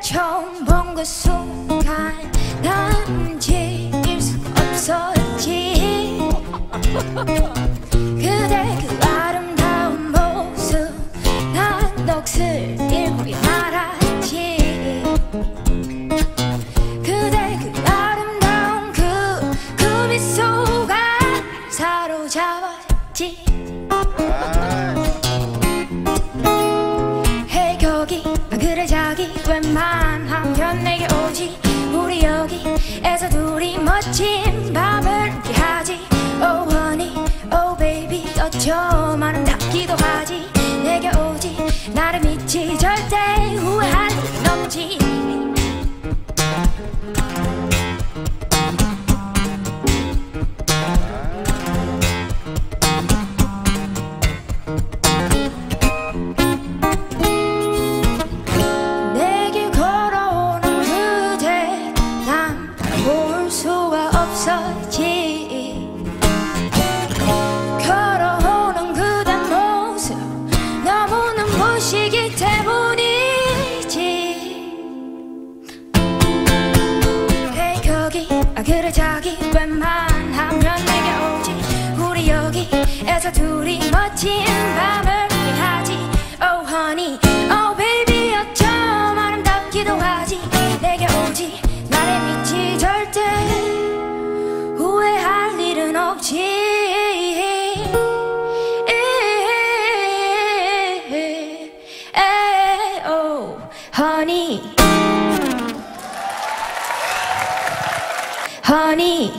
처음 본 그 순간 난 지킬 수 없었지. 그대 그 아름다운 모습 난 넋을 잃고 말았지. 그대 그 아름다운 그, 그 미소가 사로잡았지. 자기 웬만하면 내게 오지. 우리 여기에서 둘이 멋진 밤을 함께 하지. Oh honey, oh baby. 어쩜 아름답기도 하지. 내게 오지. 나를 믿지 아 그래 자기 웬만 하면 내게 오지. 우리 여기에서 둘이 멋진 밤을 함께하지. Oh honey, oh baby 어쩜 아름답기도 하지. 내게 오지. 나를 믿지 절대 후회할 일은 없지. Oh, honey Pony.